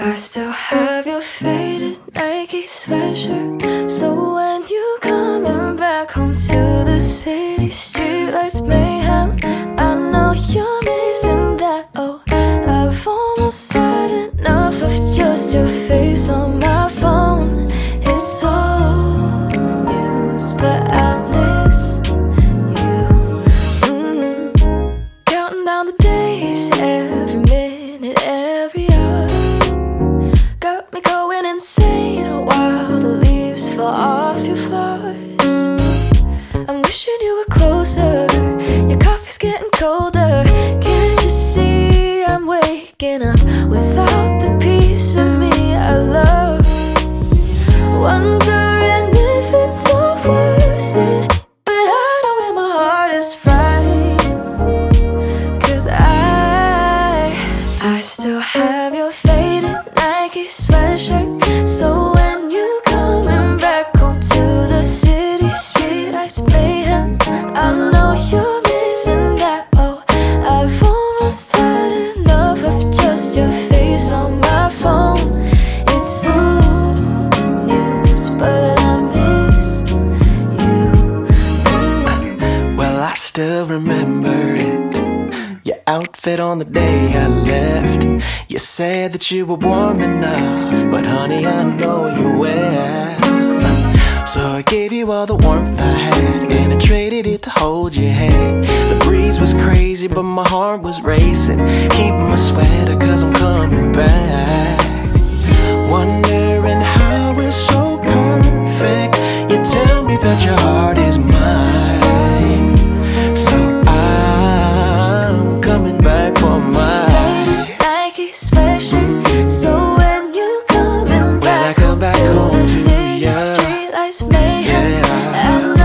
I still have your faded Nike sweatshirt. So when you coming back home to the city, streetlights mayhem. I know you're missing that. Oh, I've almost had enough of just your face on my phone. It's all news, but I miss you. Mm. Counting down the days, every wishing you were closer. Your coffee's getting colder. Can't you see I'm waking up without the piece of me I love? Wondering if it's all worth it. But I know where my heart is right. Cause I, I still have your faded Nike sweatshirt. I still remember it. Your outfit on the day I left. You said that you were warm enough, but honey, I know you're wet. So I gave you all the warmth I had, and I traded it to hold your hand. The breeze was crazy, but my heart was racing. Keep my sweater, cause I'm coming back. yeah.